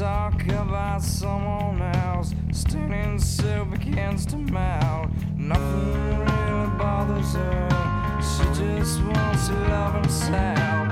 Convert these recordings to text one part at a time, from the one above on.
talk about someone else. Standing soup against the mouth. Nothing really bothers her. She just wants to love herself.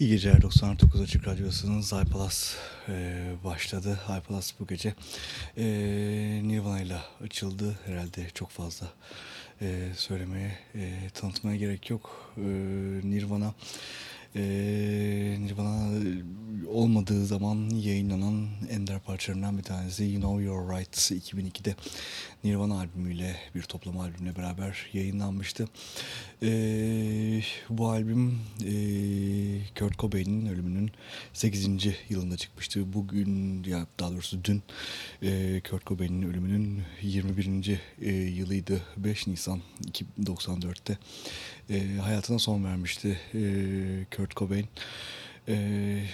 İyi geceler 99 Açık Radyosu'nun Zaypalas e, başladı. Zaypalas bu gece e, Nirvana ile açıldı. Herhalde çok fazla e, söylemeye, e, tanıtmaya gerek yok. E, Nirvana e, Nirvana olmadığı zaman yayınlanan ender parçalarından bir tanesi You Know You're Right 2002'de Nirvana albümüyle bir toplama albümle beraber yayınlanmıştı. Ee, bu albüm e, Kurt Cobain'in ölümünün 8. yılında çıkmıştı. Bugün ya daha doğrusu dün e, Kurt Cobain'in ölümünün 21. E, yılıydı. 5 Nisan 1994'te e, hayatına son vermişti e, Kurt Cobain. E,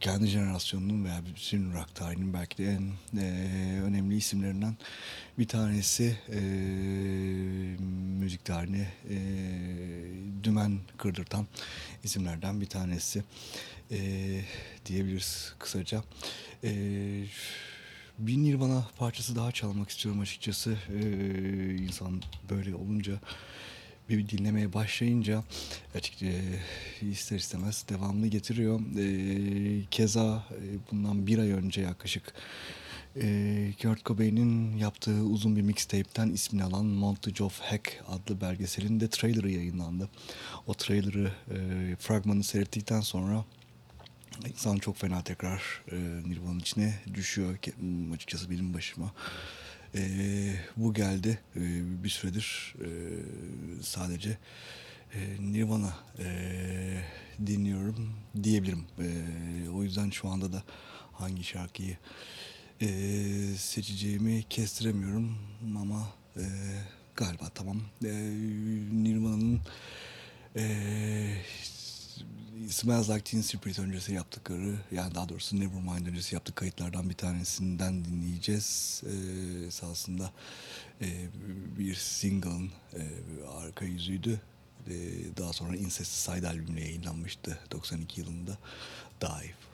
kendi jenerasyonunun veya bütün rock tarihinin belki de en e, önemli isimlerinden bir tanesi e, müzik tarihine e, dümen kırdırtan isimlerden bir tanesi e, diyebiliriz kısaca. E, bir Nirvana parçası daha çalmak istiyorum açıkçası. E, insan böyle olunca bir dinlemeye başlayınca açıkça ister istemez devamlı getiriyor. E, keza e, bundan bir ay önce yaklaşık e, Kurt Cobain'in yaptığı uzun bir mixtape'ten ismini alan Montage of Heck adlı belgeselin de trailerı yayınlandı. O trailerı e, fragmanı seyrettikten sonra insan çok fena tekrar e, Nirvana'nın içine düşüyor açıkçası benim başıma. E, bu geldi e, bir süredir e, sadece e, Nirvana e, dinliyorum diyebilirim. E, o yüzden şu anda da hangi şarkıyı e, seçeceğimi kestiremiyorum ama e, galiba tamam. E, Nirvana'nın e, Smells Like Teen Spirit öncesi yaptıkları yani daha doğrusu Nevermind öncesi yaptık kayıtlardan bir tanesinden dinleyeceğiz. Ee, esasında e, bir single'ın e, arka yüzüydü. E, daha sonra Incesticide albümüyle yayınlanmıştı 92 yılında Dive.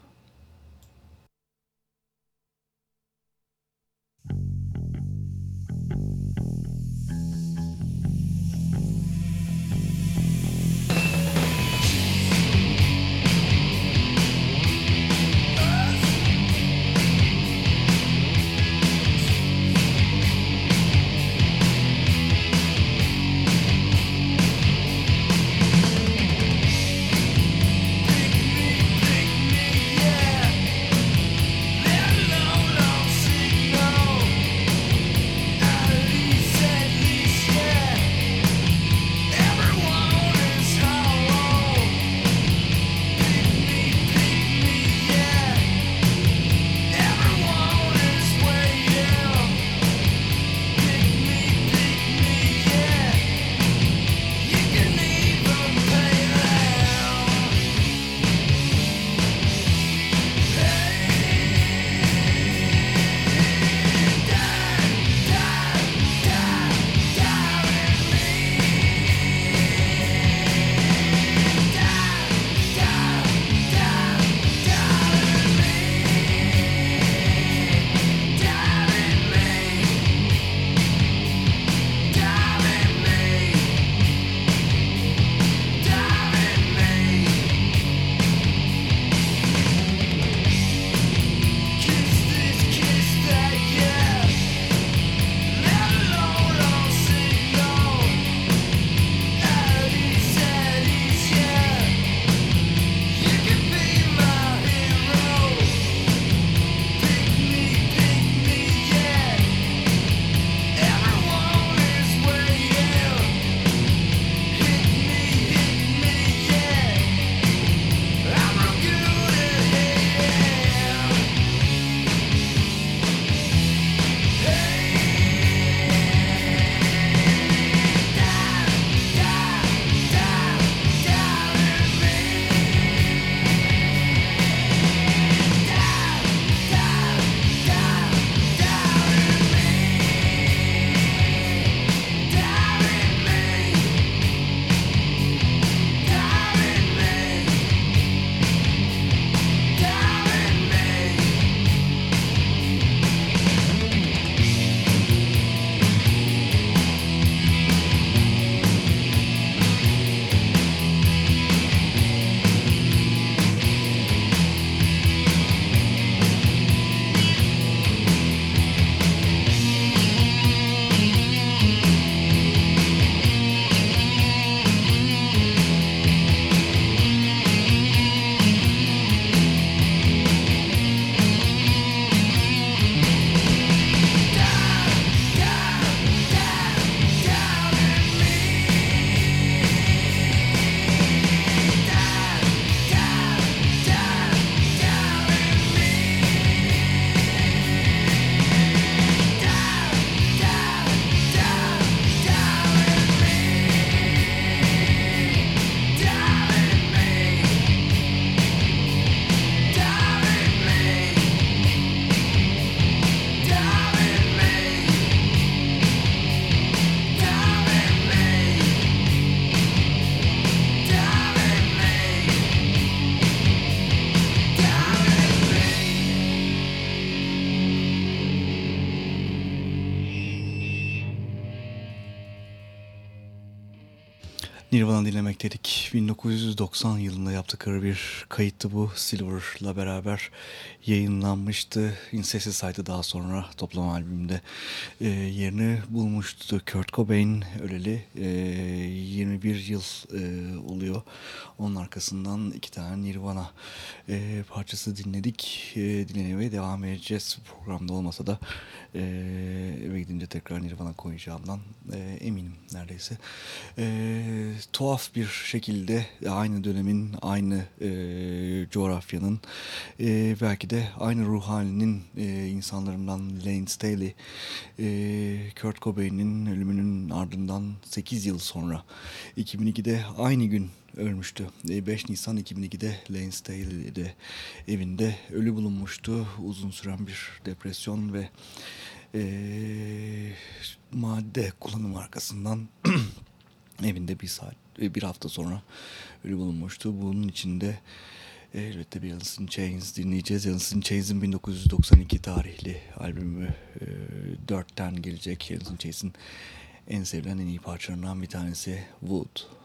Nirvana dinlemekteydik. 1990 yılında yaptıkları bir kayıttı bu. Silver'la beraber yayınlanmıştı. Incesticide daha sonra toplam albümde e, yerini bulmuştu. Kurt Cobain öleli e, 21 yıl e, oluyor. Onun arkasından iki tane Nirvana e, parçası dinledik. E, dinlemeye devam edeceğiz. Programda olmasa da e, eve gidince tekrar Nirvana koyacağımdan e, eminim neredeyse. E, tuhaf bir şekilde aynı dönemin, aynı e, coğrafyanın e, belki de aynı ruh halinin e, insanlarından Lane Staley, e, Kurt Cobain'in ölümünün ardından 8 yıl sonra 2002'de aynı gün ölmüştü. 5 e, Nisan 2002'de Lane Staley'de evinde ölü bulunmuştu. Uzun süren bir depresyon ve e, madde kullanımı arkasından evinde bir saat e, bir hafta sonra ölü bulunmuştu. Bunun içinde e, elbette bir Alice in Chains dinleyeceğiz. Alice in Chains'in 1992 tarihli albümü e, 4'ten gelecek. Alice in Chains'in en sevilen en iyi parçalarından bir tanesi Wood.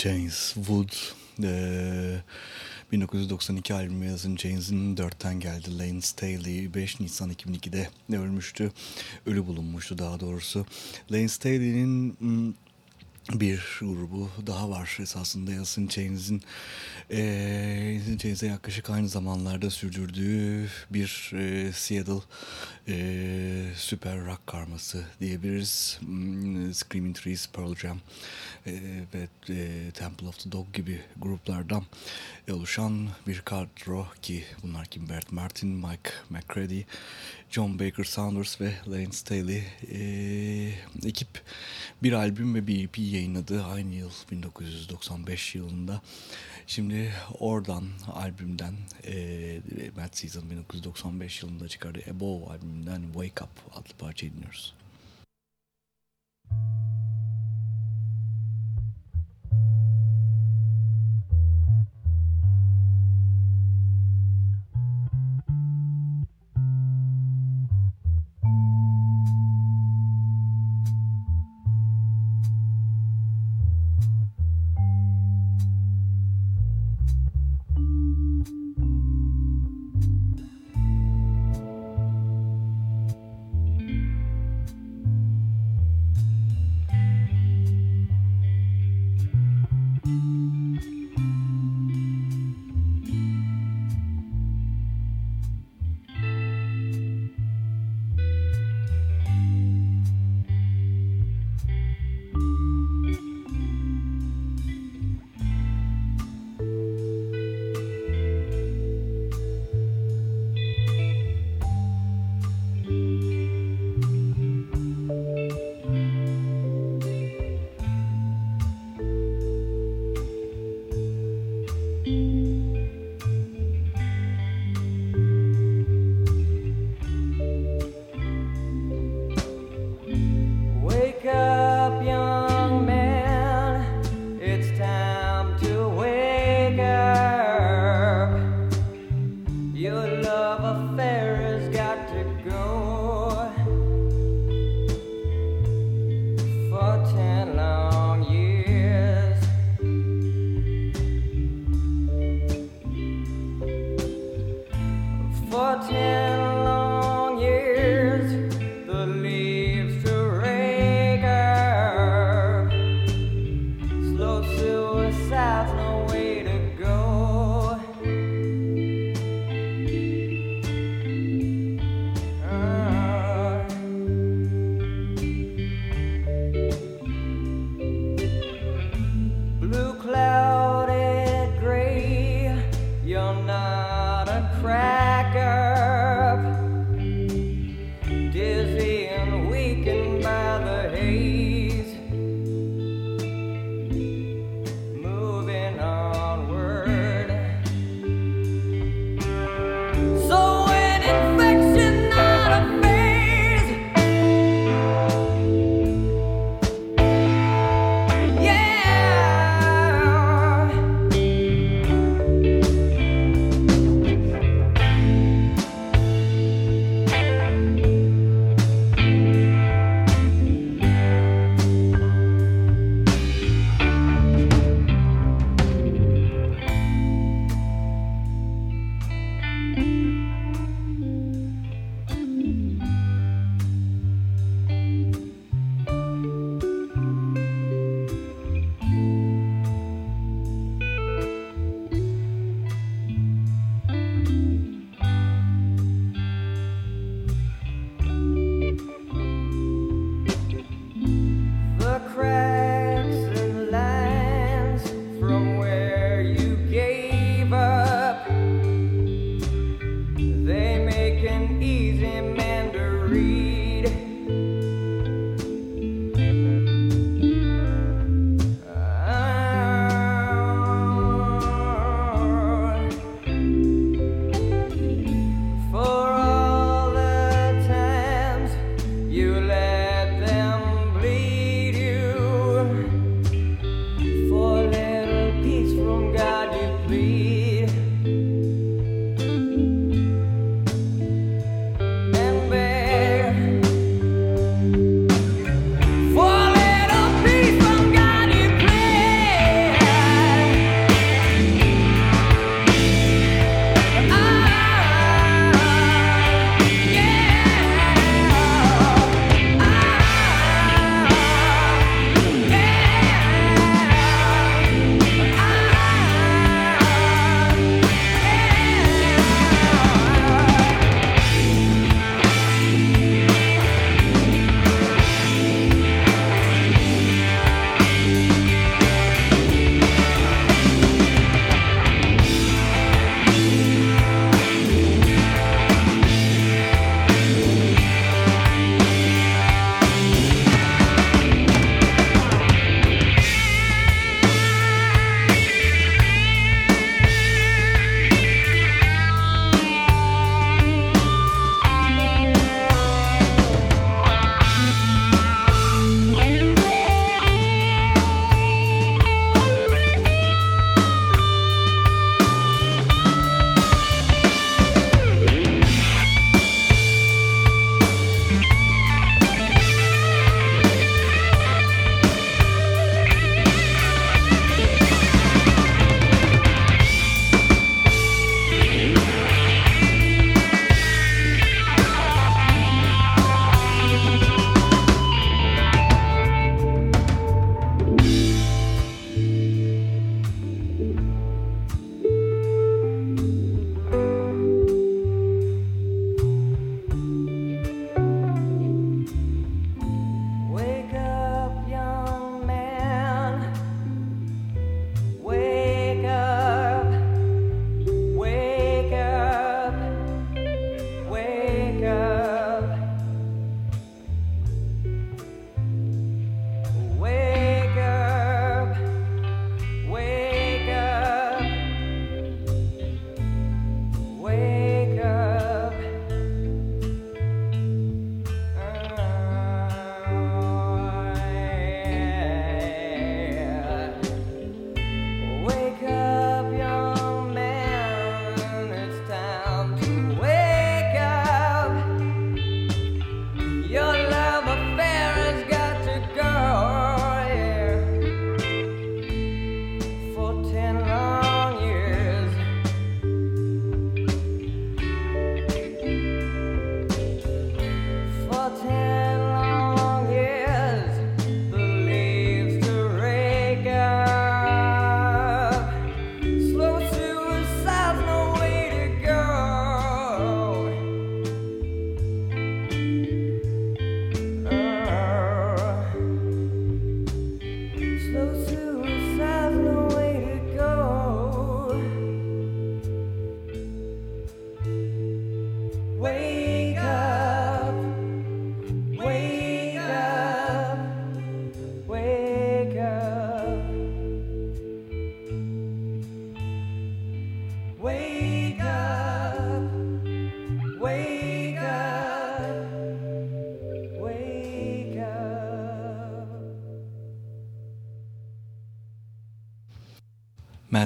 Chains, Wood, e, 1992 albümü Alice in Chains'in 4'ten geldi. Lane Staley 5 Nisan 2002'de ölmüştü. Ölü bulunmuştu daha doğrusu. Lane Staley'nin bir grubu daha var esasında Yasin Chains'in e, Chains'e yaklaşık aynı zamanlarda sürdürdüğü bir e, Seattle e, süper rock karması diyebiliriz. Screaming Trees, Pearl Jam e, ve e, Temple of the Dog gibi gruplardan oluşan bir kadro ki bunlar kim? Bert Martin, Mike McCready, John Baker Saunders ve Lane Staley e, ekip bir albüm ve bir EP yayınladı aynı yıl 1995 yılında. Şimdi oradan albümden e, Mad Season 1995 yılında çıkardığı Above albümünden Wake Up adlı parçayı dinliyoruz. Yeah.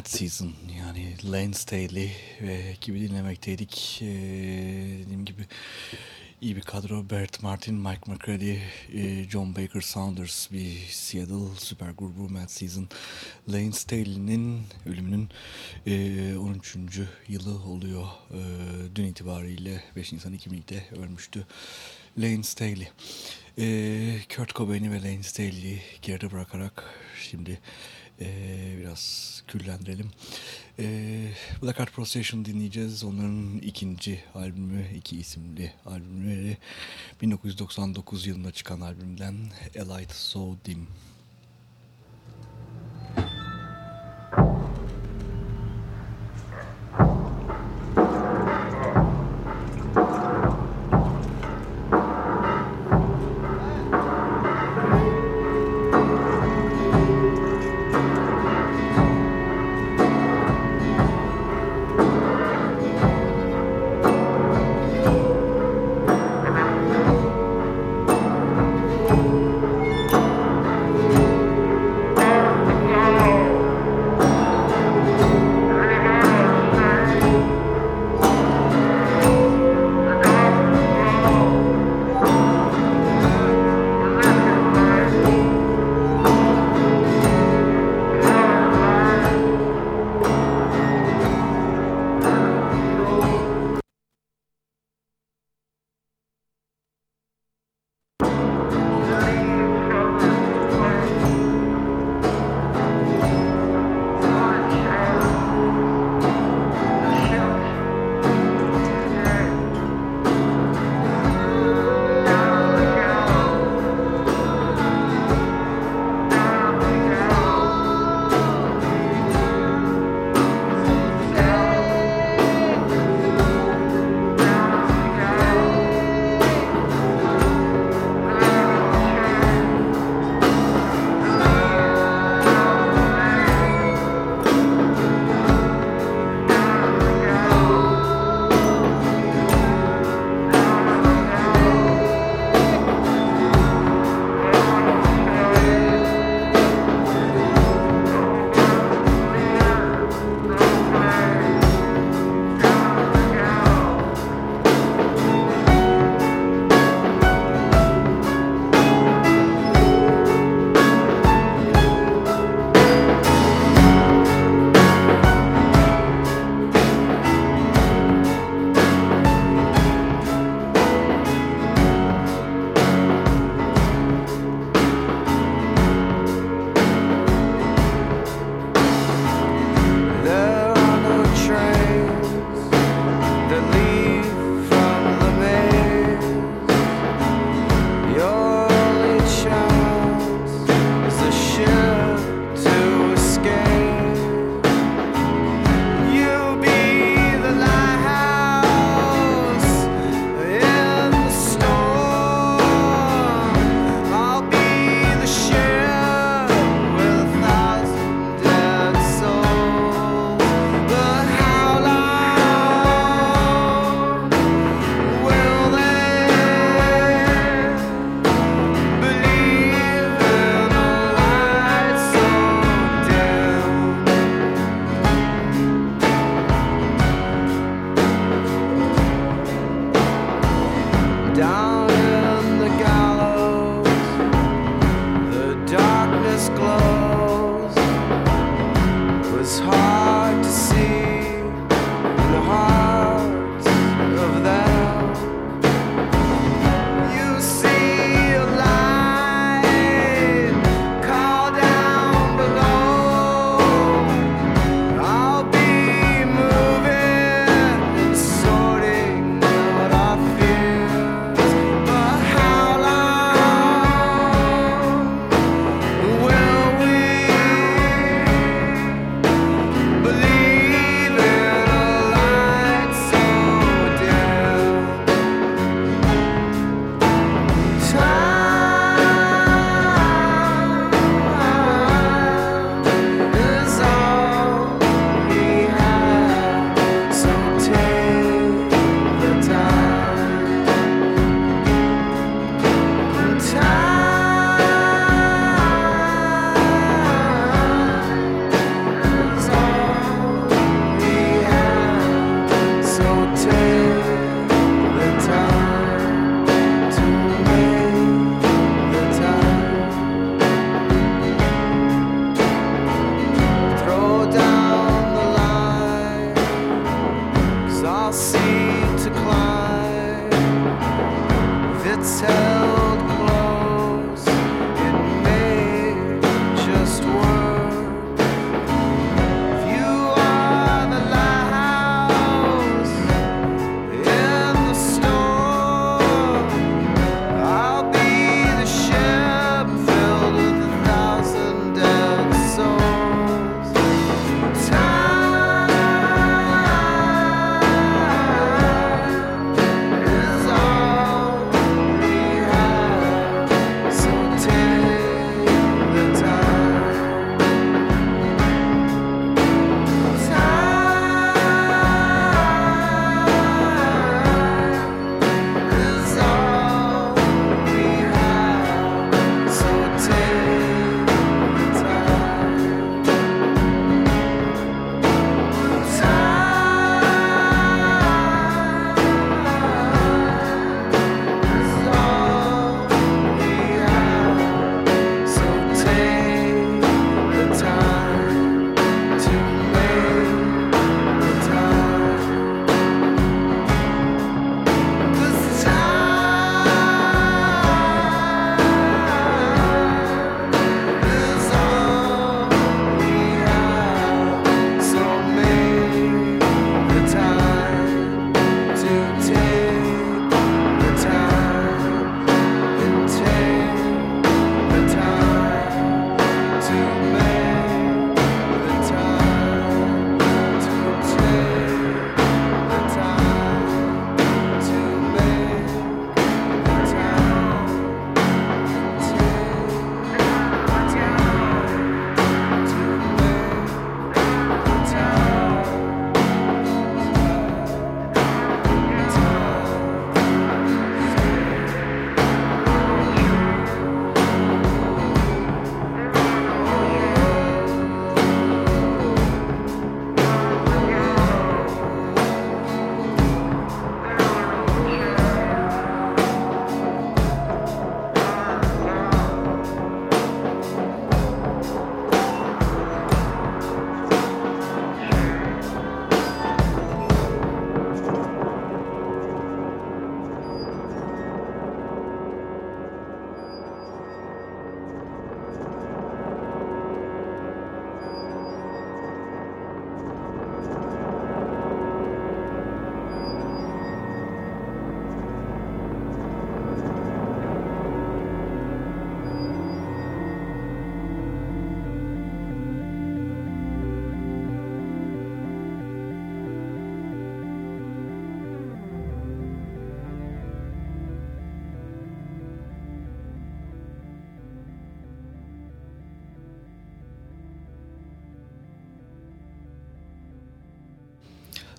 Mad Season yani Lane Staley ve gibi dinlemekteydik. Ee, dediğim gibi iyi bir kadro. Bert Martin, Mike McCready, e, John Baker Saunders bir Seattle süper grubu Mad Season. Lane Staley'nin ölümünün e, 13. yılı oluyor. E, dün itibariyle 5 Nisan 2002'de ölmüştü. Lane Staley. E, Kurt Cobain'i ve Lane Staley'i geride bırakarak şimdi e, biraz küllendirelim. E, Black Heart Procession dinleyeceğiz. Onların ikinci albümü, iki isimli albümleri 1999 yılında çıkan albümden Light So Dim.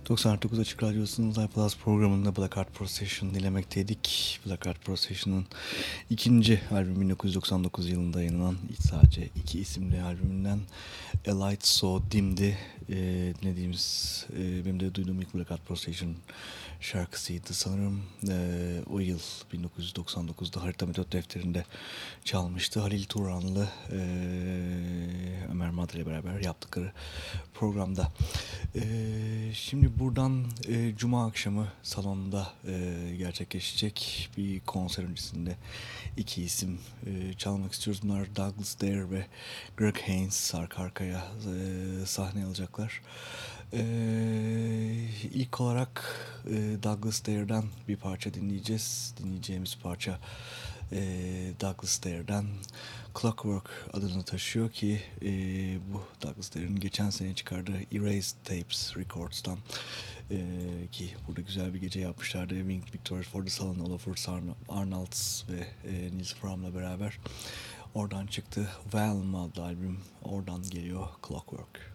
99 Açık Radyosu'nun iPlus programında Black Art Procession dilemekteydik. Black Art Procession'ın ikinci albüm 1999 yılında yayınlanan sadece iki isimli albümünden A Light So Dim'di. E, dinlediğimiz, e, benim de duyduğum ilk Black Art Procession şarkısıydı sanırım. E, o yıl 1999'da Harita Metot Defteri'nde çalmıştı. Halil Turanlı, e, Ömer Madre ile beraber yaptıkları programda. E, şimdi buradan e, Cuma akşamı salonda e, gerçekleşecek bir konser öncesinde iki isim e, çalmak istiyoruz. Bunlar Douglas Dare ve Greg Haynes arka arkaya e, sahne alacaklar. Ee, ilk olarak e, Douglas Dare'den bir parça dinleyeceğiz. Dinleyeceğimiz parça e, Douglas Dare'den Clockwork adını taşıyor ki e, bu Douglas Dare'ın geçen sene çıkardığı Erased Tapes Records'tan e, ki burada güzel bir gece yapmışlardı. Wing Victoria for the Salon, Olafur Arnolds ve e, Nils Fromm'la beraber oradan çıktı. Valm adlı albüm oradan geliyor Clockwork.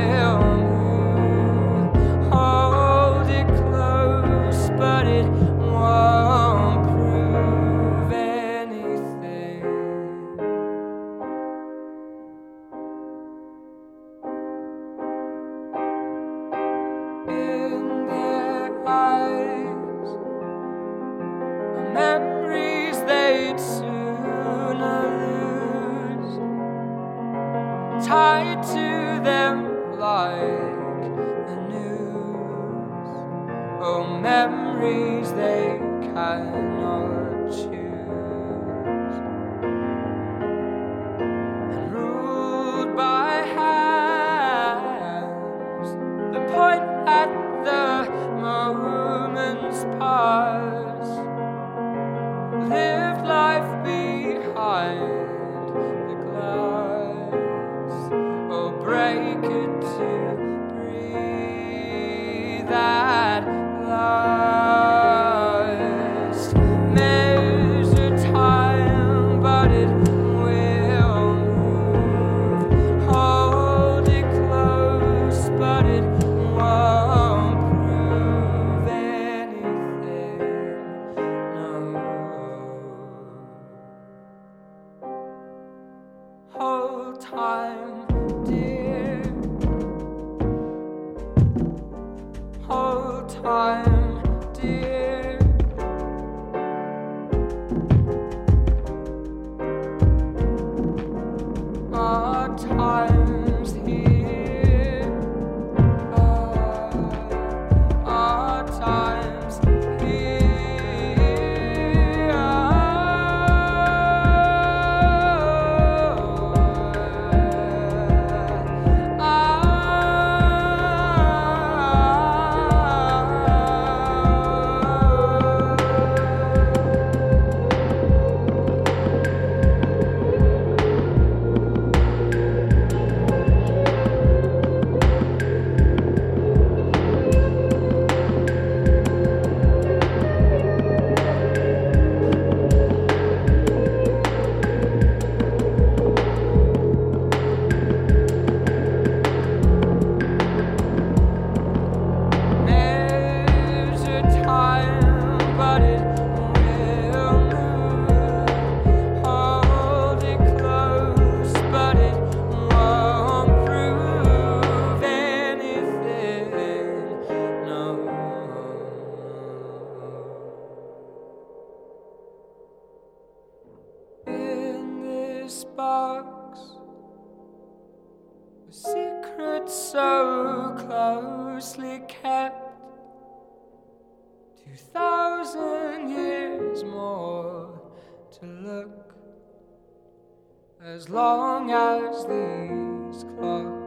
As long as these clocks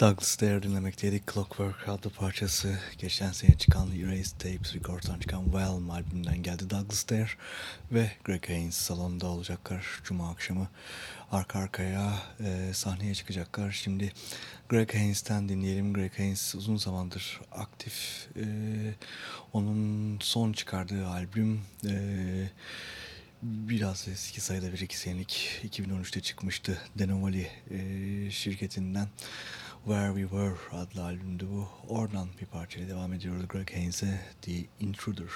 Douglas Dare dinlemekteydik. Clockwork adlı parçası geçen sene çıkan Erased Tapes Records'tan çıkan Well albümünden geldi. Douglas Dare ve Greg Haynes salonda olacaklar. Cuma akşamı arka arkaya e, sahneye çıkacaklar. Şimdi Greg Haynes'ten dinleyelim. Greg Haynes uzun zamandır aktif. E, onun son çıkardığı albüm... E, biraz eski sayıda bir iki senelik 2013'te çıkmıştı Denovali e, şirketinden Where We Were adlı albümdü bu. Oradan bir parçayla devam ediyoruz Greg Haynes'e The Intruder.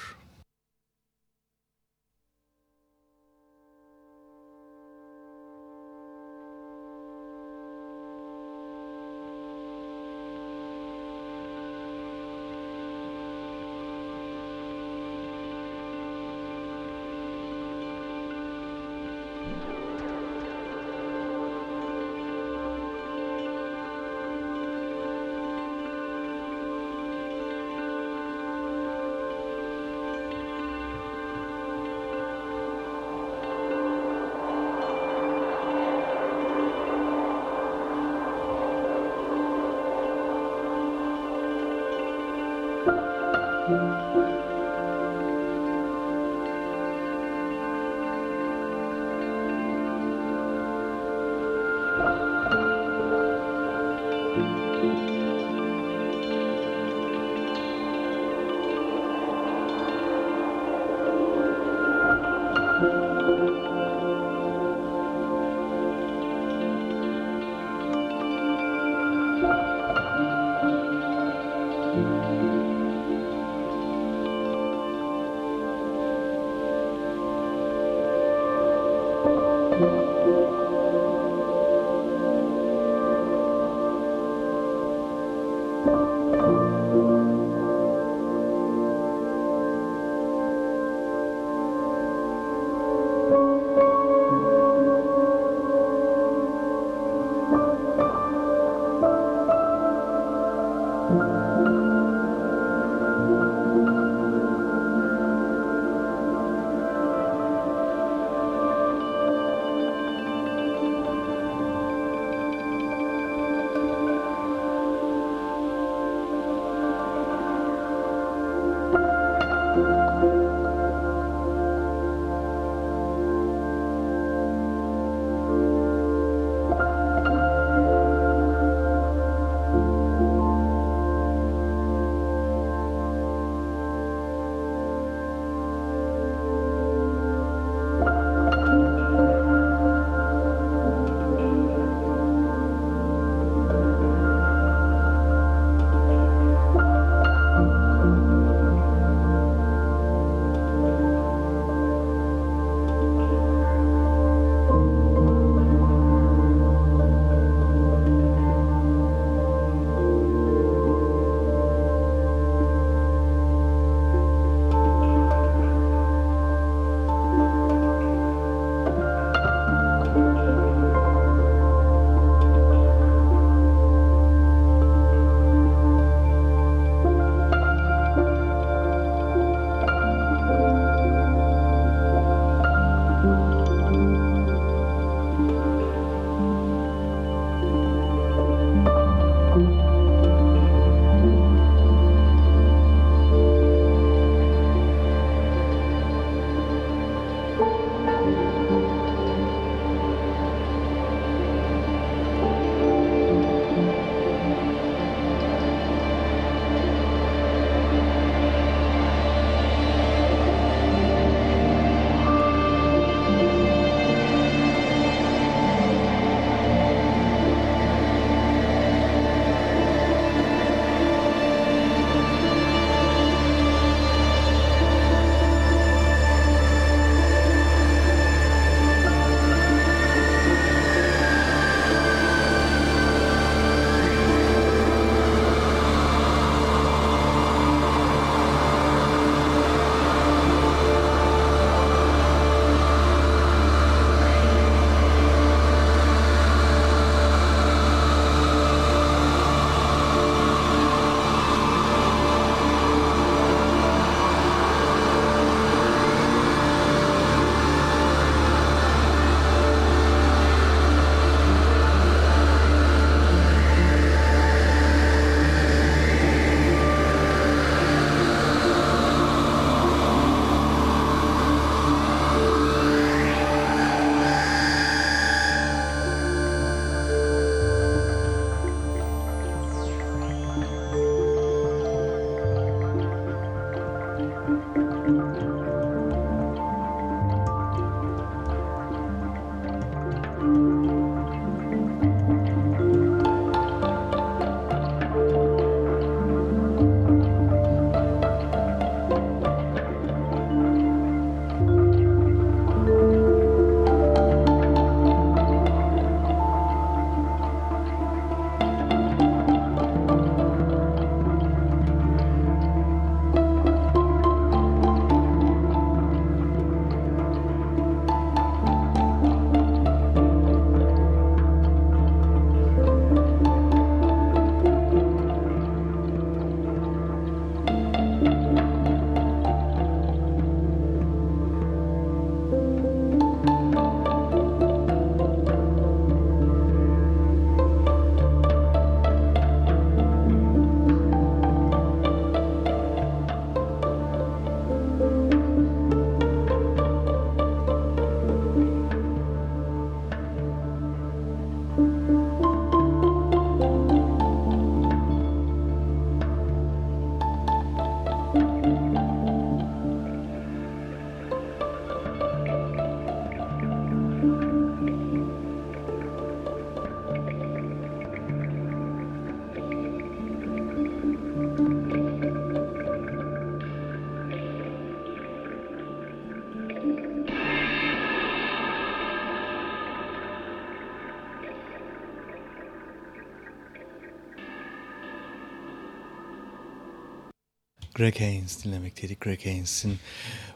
Greg Haynes dinlemekteydik. Greg Haynes'in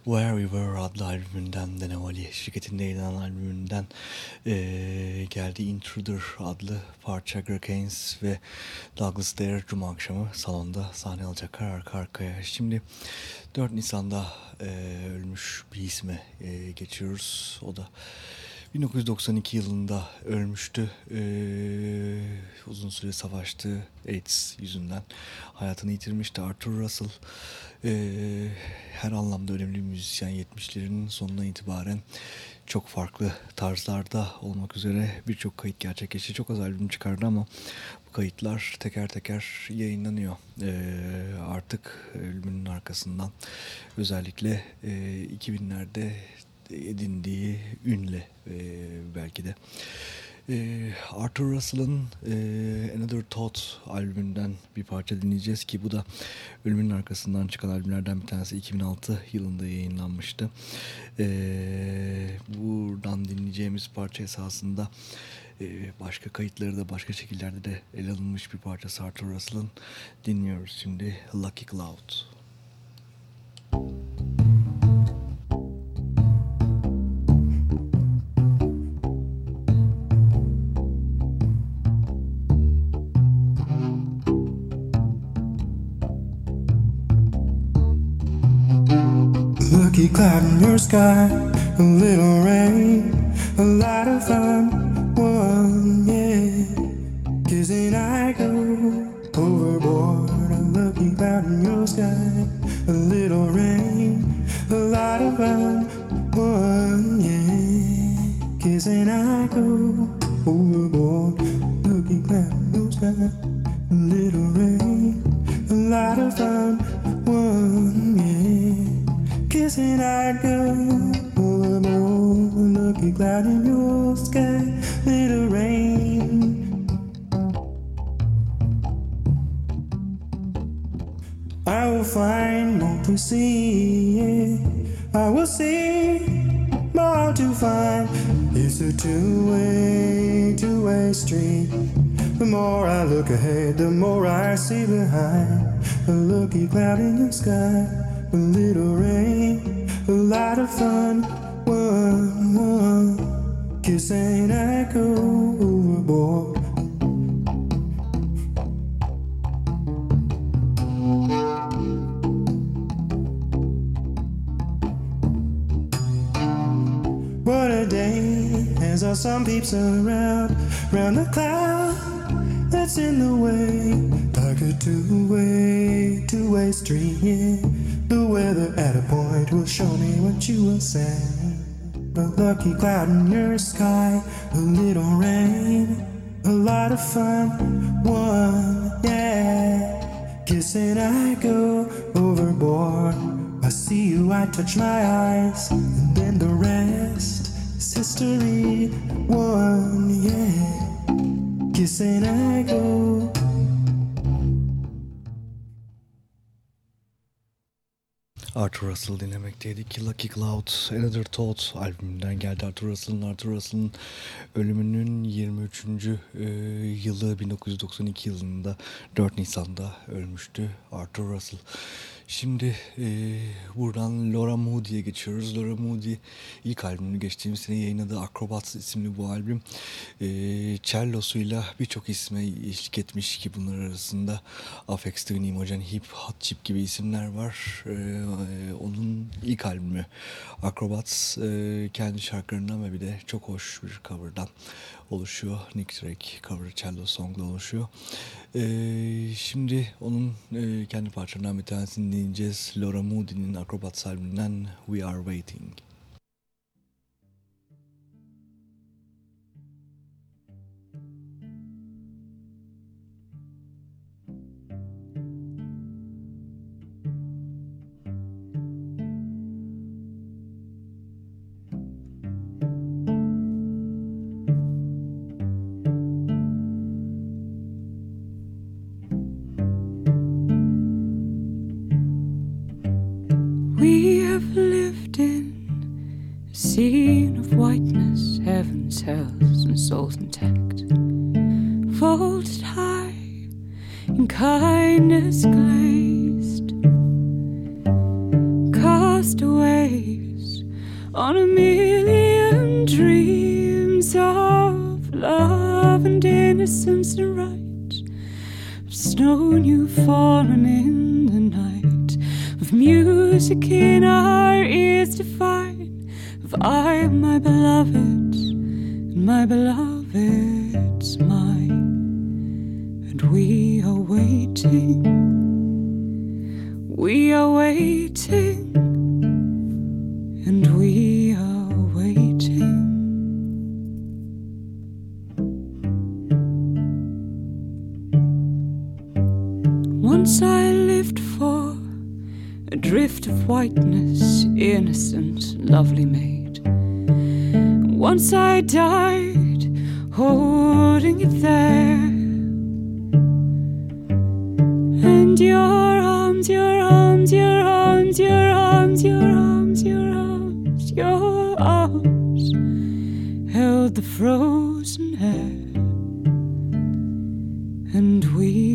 Where We Were adlı albümünden Denevali şirketinde yayınlanan albümünden e, geldi Intruder adlı parça Greg Haynes ve Douglas Dare Cuma akşamı salonda sahne alacaklar arka arkaya. Şimdi 4 Nisan'da e, ölmüş bir isme e, geçiyoruz. O da 1992 yılında ölmüştü. Ee, uzun süre savaştı AIDS yüzünden. Hayatını yitirmişti Arthur Russell. Ee, her anlamda önemli bir müzisyen 70'lerin sonuna itibaren çok farklı tarzlarda olmak üzere birçok kayıt gerçekleşti. Çok az albüm çıkardı ama bu kayıtlar teker teker yayınlanıyor. Ee, artık ölümünün arkasından özellikle e, 2000'lerde edindiği ünle e, belki de. E, Arthur Russell'ın e, Another Thought albümünden bir parça dinleyeceğiz ki bu da ölümünün arkasından çıkan albümlerden bir tanesi 2006 yılında yayınlanmıştı. E, buradan dinleyeceğimiz parça esasında e, başka kayıtları da başka şekillerde de ele alınmış bir parça Arthur Russell'ın dinliyoruz şimdi Lucky Cloud. Lucky cloud in your sky, a little rain, a lot of fun, one, yeah. Kissing I go overboard, a lucky cloud in your sky, a little rain, a lot of fun, one, yeah. Kissing I go overboard, lucky cloud in your sky, a little rain, a lot of fun, one, yeah kissing I'd go more more lucky cloud in your sky. Little rain. I will find more to see. Yeah. I will see more to find. It's a two-way two-way street. The more I look ahead the more I see behind. A lucky cloud in your sky a little rain, a lot of fun. One, one kiss and I go overboard. What a day, as all sun peeps around, round the cloud that's in the way, like a two-way, two-way street. The weather at a point will show me what you will say. A lucky cloud in your sky, a little rain, a lot of fun. One, yeah. Kissing, I go overboard. I see you, I touch my eyes, and then the rest is history. One, yeah. Kissing, I go. Arthur Russell dinlemekteydik. Lucky Cloud, Another Thought albümünden geldi. Arthur Russell'ın Arthur Russell'ın ölümünün 23. E, yılı 1992 yılında 4 Nisan'da ölmüştü Arthur Russell. Şimdi e, buradan Laura Moody'ye geçiyoruz. Laura Moody ilk albümünü geçtiğimiz sene yayınladığı Acrobats isimli bu albüm. E, cellosuyla birçok isme eşlik etmiş ki bunlar arasında Afex Twin, Imogen Heap, Hot Chip gibi isimler var. E, onun ilk albümü Acrobats e, kendi şarkılarından ve bir de çok hoş bir cover'dan oluşuyor. Nick Drake cover cello songla oluşuyor. Ee, şimdi onun e, kendi parçalarından bir tanesini dinleyeceğiz. Laura Moody'nin Acrobat albümünden We Are Waiting. scene of whiteness, heaven's cells, and souls intact. Folded high in kindness glazed, castaways on a million dreams of love and innocence and right. Of snow new fallen in the night, of music in our ears to. I am my beloved, and my beloved's mine, and we are waiting, we are waiting, and we are waiting. Once I lived for a drift of whiteness, innocent, lovely maid. Once I died, holding it there. And your arms, your arms, your arms, your arms, your arms, your arms, your arms held the frozen air. And we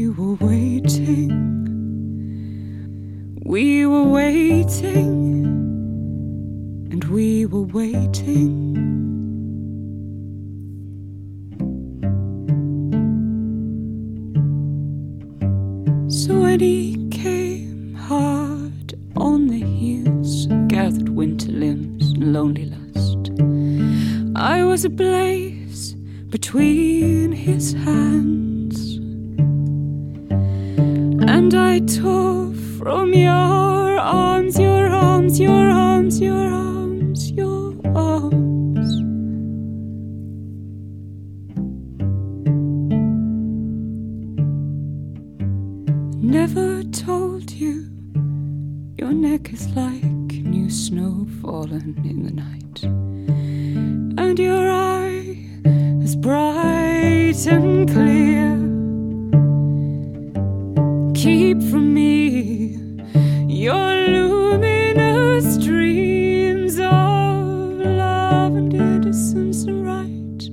new snow fallen in the night, and your eye is bright and clear. Keep from me your luminous dreams of love and innocence and right.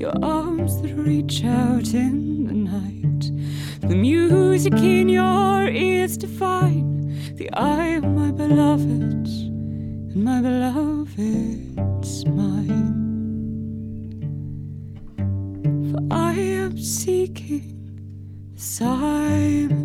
Your arms that reach out in the night, the music in your ears to I, am my beloved, and my beloved's mine. For I am seeking Simon.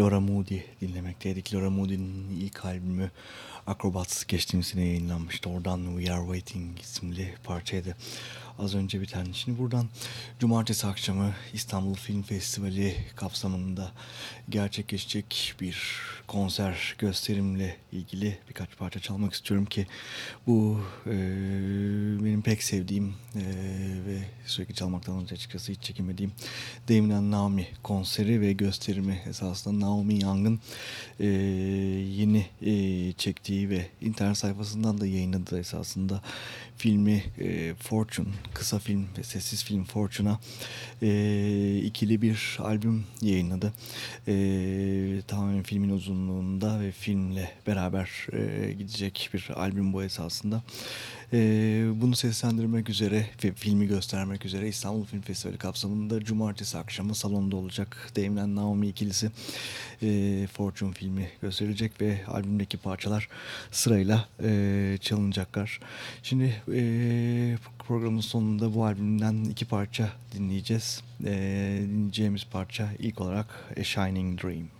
Laura Moody dinlemekteydik. Laura Moody'nin ilk albümü Acrobats geçtiğimiz sene yayınlanmıştı. Oradan We Are Waiting isimli parçaydı. Az önce biten. Şimdi buradan cumartesi akşamı İstanbul Film Festivali kapsamında gerçekleşecek bir konser gösterimle ilgili birkaç parça çalmak istiyorum ki bu e, benim pek sevdiğim e, ve sürekli çalmaktan önce açıkçası hiç çekinmediğim Damien Naomi konseri ve gösterimi esasında Naomi Young'ın e, yeni e, çektiği ve internet sayfasından da yayınladığı esasında filmi e, Fortune kısa film ve sessiz film Fortune'a e, ikili bir albüm yayınladı. E, tamamen filmin uzunluğunda ve filmle beraber e, gidecek bir albüm bu esasında. Ee, bunu seslendirmek üzere ve filmi göstermek üzere İstanbul Film Festivali kapsamında cumartesi akşamı salonda olacak. Damien Naomi ikilisi e, Fortune filmi gösterilecek ve albümdeki parçalar sırayla e, çalınacaklar. Şimdi e, programın sonunda bu albümden iki parça dinleyeceğiz. E, dinleyeceğimiz parça ilk olarak A Shining Dream.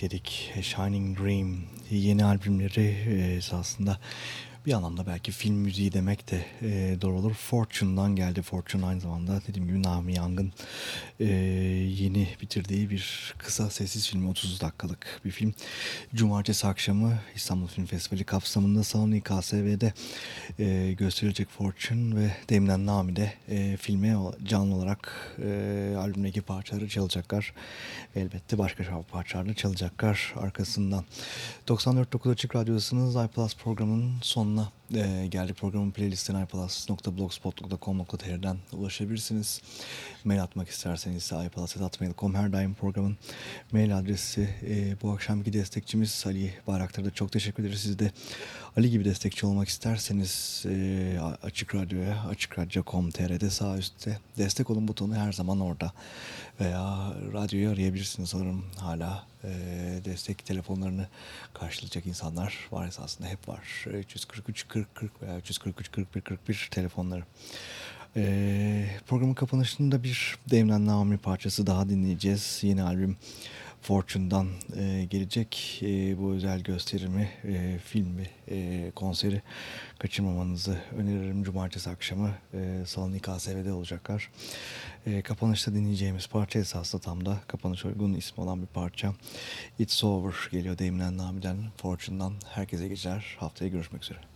dedik. A Shining Dream yeni albümleri e, esasında bir anlamda belki film müziği demek de e, doğru olur. Fortune'dan geldi. Fortune aynı zamanda dediğim gibi Nami Young'ın e, yeni bitirdiği bir kısa sessiz film 30 dakikalık bir film. Cumartesi akşamı İstanbul Film Festivali kapsamında Salon İKSV'de e, gösterilecek Fortune ve Damien Nami de e, filme canlı olarak e, albümdeki parçaları çalacaklar. Elbette başka parçaları çalacaklar arkasından. 94.9 Açık Radyosu'nun iPlus programının sonuna e, geldik. Programın playlistine iPlus.blogspot.com.tr'den ulaşabilirsiniz. Mail atmak isterseniz ise iPlus.mail.com her daim programın mail adresi. E, bu akşamki destekçimiz Ali Bayraktar'a da çok teşekkür ederiz. Siz de Ali gibi destekçi olmak isterseniz e, Açık Radyo'ya açıkradyo.com.tr'de sağ üstte destek olun butonu her zaman orada. Veya radyoyu arayabilirsiniz sanırım hala e, destek telefonlarını karşılayacak insanlar var esasında hep var. 343 40 40 veya 343 41 41 telefonları. E, programın kapanışında bir Damien Naomi parçası daha dinleyeceğiz. Yeni albüm Fortune'dan e, gelecek e, bu özel gösterimi, e, filmi, e, konseri kaçırmamanızı öneririm. Cumartesi akşamı e, Salon İKSV'de olacaklar. E, kapanışta dinleyeceğimiz parça esasında tam da kapanış uygun ismi olan bir parça. It's Over geliyor Damian Nami'den, Fortune'dan. Herkese geceler. Haftaya görüşmek üzere.